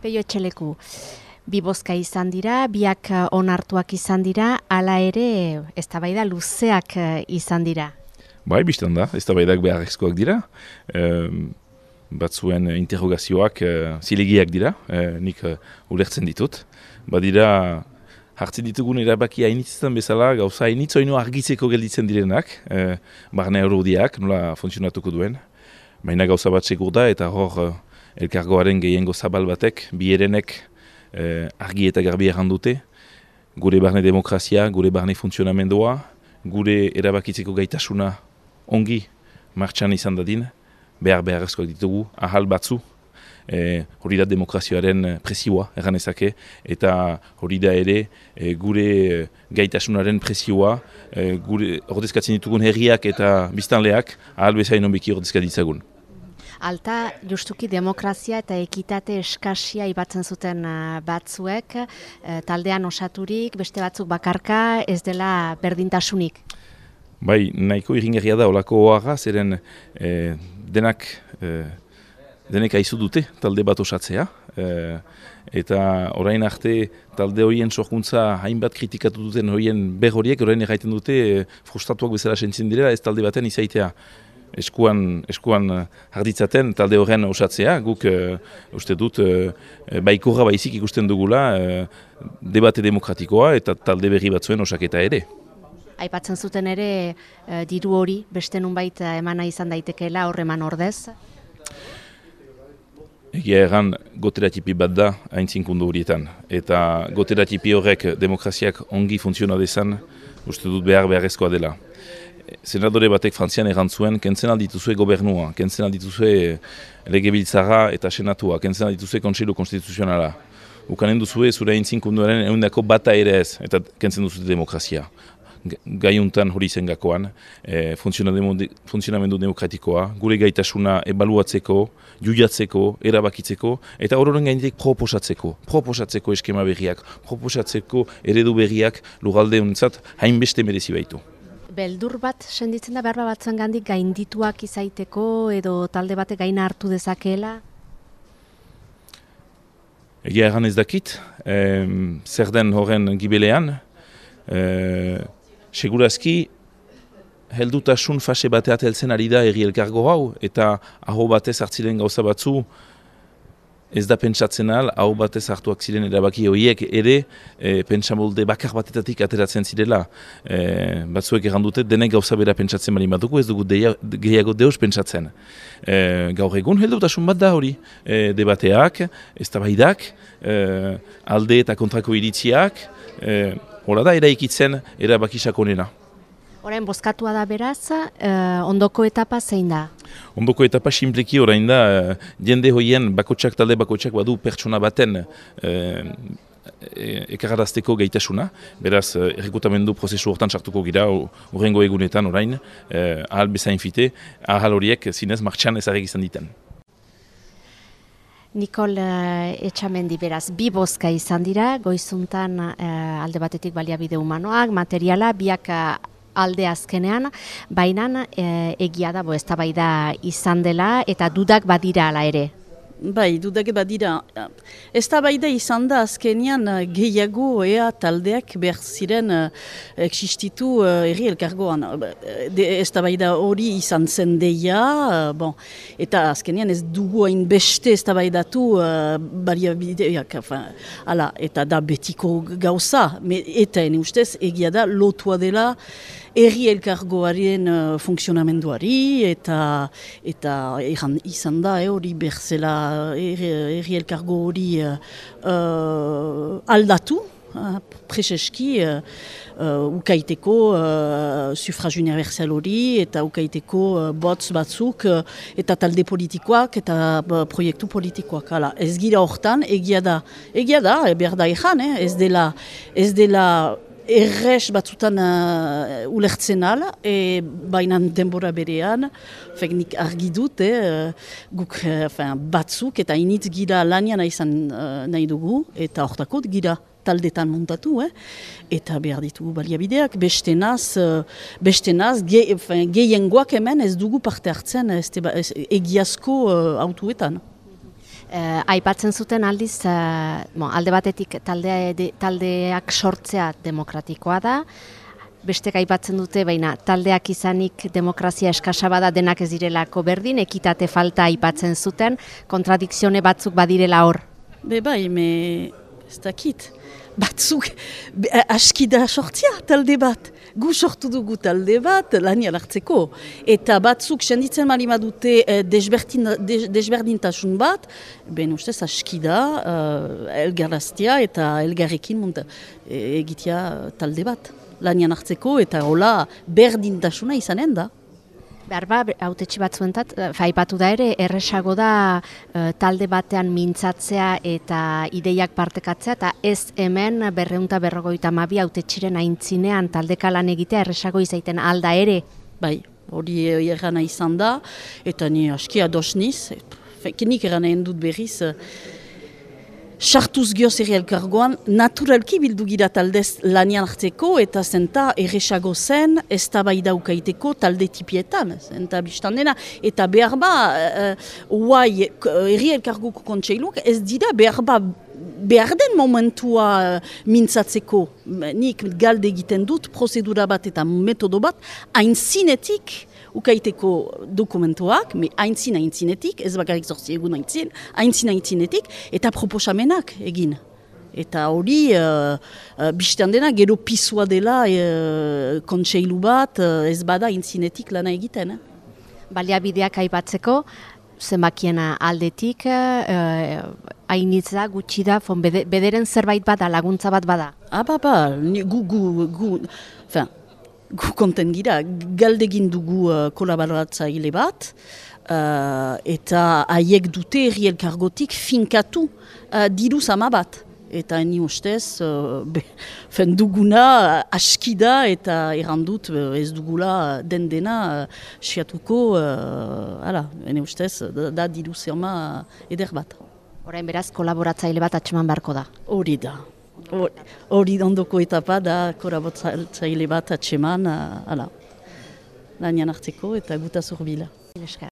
Peio etxeleku, bi bozka izan dira, biak eh, onartuak izan dira, hala ere eztabaida luzeak eh, izan dira. Bai, biztan da, eztabaidak beharrezkoak dira. E, batzuen interrogazioak e, zilegiak dira, e, nik e, ulertzen ditut. Badira, hartzen ditugun erabaki hainitzetan bezala, gauza hainitzoinu argitzeko gelditzen direnak, e, barne eurodiak, nola funtzionatuko duen. Baina gauza bat segur da, eta hor elkargoaren gehiengo zabal batek, bierenek eh, argi eta garbi errandute, gure barne demokrazia, gure barne funtzionamendua, gure erabakitzeko gaitasuna ongi martxan izan dadin, behar beharrezkoak ditugu, ahal batzu, eh, hori da demokrazioaren presioa erganezake, eta hori da ere eh, gure gaitasunaren presioa, eh, gure ordezkatzen ditugun herriak eta biztanleak ahal bezain onbiki ordezkatitzagun. Alta, justuki demokrazia eta ekitate eskasia ibatzen zuten uh, batzuek, uh, taldean osaturik, beste batzuk bakarka, ez dela berdintasunik. Bai, nahiko irringerria da, olako oaga, zeren eh, denak, eh, denek aizu dute talde bat osatzea. Eh, eta orain arte talde horien sohkuntza hainbat kritikatu duten horien behoriek, orain erraiten dute eh, frustratuak bezala sentzen direla ez talde baten izaitea eskuan, eskuan harditzaten talde horren osatzea, guk uh, uste dut uh, baikorra baizik ikusten dugula uh, debate demokratikoa eta talde berri batzuen osaketa ere. Aipatzen zuten ere diru hori beste nunbait emana izan daitekeela horreman ordez? Egia erran goteratipi bat da haintzinkundu horietan. Eta goteratipi horrek demokraziak ongi funtziona dezan uste dut behar beharrezkoa dela senadore batek frantzian erantzuen, kentzen aldituzue gobernua, kentzen aldituzue eh, legebiltzara eta senatua, kentzen aldituzue kontseilu konstituzionala. Ukanen duzue zure intzinkunduaren eundako bata ere ez, eta kentzen duzue demokrazia. Gaiuntan hori zen gakoan, e, funtzionamendu demokratikoa, gure gaitasuna ebaluatzeko, juiatzeko, erabakitzeko, eta horren gainetik proposatzeko, proposatzeko eskema berriak, proposatzeko eredu berriak lugalde honetzat hainbeste merezi baitu. Beldur bat senditzen da behar batzen gandik gaindituak izaiteko edo talde bate gaina hartu dezakeela? Egia erran ez dakit, e, zer den horren gibelean, e, segurazki heldutasun fase bateat heltzen ari da erri elkargo hau, eta aho batez hartzilen gauza batzu, ez da pentsatzen al, hau batez hartuak ziren erabaki horiek ere e, pentsamolde bakar batetatik ateratzen zirela. E, batzuek errandute denek gauza bera pentsatzen bali batuko ez dugu gehiago deus pentsatzen. E, gaur egun heldutasun bat da hori. E, debateak, ez e, alde eta kontrako iritziak, e, hola da eraikitzen erabakisak Horain, bozkatua da beraz, eh, ondoko etapa zein da? Ondoko etapa simpleki orain da, uh, jende hoien bakotsak talde bakotsak badu pertsona baten uh, ekaradazteko gaitasuna. Beraz, uh, errekutamendu prozesu hortan sartuko gira, horrengo egunetan orain, uh, ahal bezain fite, ahal horiek zinez martxan ezarek izan diten. Nikol uh, Etxamendi beraz, bi bozka izan dira, goizuntan uh, alde batetik baliabide humanoak, materiala, biak alde azkenean, baina e, egia da bo eztabaida izan dela eta dudak badira ala ere. Bai, dudak badira. Ez da baida izan da azkenian eh, gehiago ea taldeak behar ziren uh, existitu uh, erri elkargoan. Ez da baida hori izan zen deia, bon. eta azkenian ez dugu hain beste ez da baidatu uh, bariabideak. Eta da betiko gauza, eta ene ustez egia da lotua dela erri elkargoaren uh, funksionamenduari eta eta eran, izan da eh, hori eh, berzela erri elkargo hori uh, uh, aldatu uh, preseski uh, uh, ukaiteko uh, sufrage universal hori eta ukaiteko uh, botz batzuk uh, eta talde politikoak eta uh, proiektu politikoak. Hala, ez gira hortan, egia da, egia da, behar da ezan, eh? ez dela, ez dela errez batzutan uh, ulertzen ala, e, baina denbora berean, nik argi dut, eh, guk uh, batzuk eta initz gira lanian izan uh, nahi dugu, eta hortakot gira taldetan montatu, eh? eta behar ditugu baliabideak, beste naz, uh, beste naz, ge, hemen ez dugu parte hartzen ez, egiazko uh, autuetan. Eh, aipatzen zuten aldiz, eh, bon, alde batetik taldea, de, taldeak sortzea demokratikoa da, Bestek aipatzen dute, baina taldeak izanik demokrazia eskasa bada denak ez direlako berdin, ekitate falta aipatzen zuten, kontradikzione batzuk badirela hor. Be bai, me ez dakit. Batzuk be, aski da sortzia talde bat. Gu sortu dugu talde bat lania hartzeko. Eta batzuk senditzen malima dute eh, desberdintasun bat, ben ustez aski da eh, elgaraztia eta elgarrekin munta, egitea talde bat lanian hartzeko eta hola berdintasuna izanen da. Behar ba, autetxe batzuentat, eh, faipatu da ere, erresago da eh, talde batean mintzatzea eta ideiak partekatzea, eta ez hemen berreunta berrogoita mabi autetxiren aintzinean taldeka lan egitea erresago izaiten alda ere. Bai, hori errana izan da, eta ni aski adosniz, fekenik errana endut berriz, sartuz gioz ere elkargoan, naturalki bildu gira taldez lanian hartzeko eta zenta erresago zen ez daukaiteko talde tipietan, zenta biztan dena. Eta behar ba, uh, uai, erri elkargoko ez dira behar ba, behar den momentua uh, mintzatzeko. Nik galde egiten dut, prozedura bat eta metodo bat, hain zinetik, ukaiteko dokumentuak, me haintzin haintzinetik, ez bakarrik zortzi egun haintzin, haintzin haintzinetik, eta proposamenak egin. Eta hori, uh, uh, biztan dena, gero pisua dela uh, kontseilu bat, uh, ez bada haintzinetik lana egiten. Eh? Baliabideak aipatzeko, zenbakiena aldetik, hainitza, uh, gutxi da, bederen zerbait bada, laguntza bat bada? Ah, ba, ba, gu, gu, gu, fin, konten gira, galdegin dugu uh, kolaboratzaile bat, uh, eta haiek dute erri elkargotik finkatu uh, diru sama bat. Eta ni ustez, uh, fen duguna uh, askida eta errandut uh, ez dugula den dena uh, siatuko, uh, ala, ene ustez, da, da diru zerma uh, eder bat. Horain beraz, kolaboratzaile bat atxeman beharko da. Hori da. Hori ondoko etapa da korabotzaile bat atseman, ala, lanian hartzeko eta guta zurbila.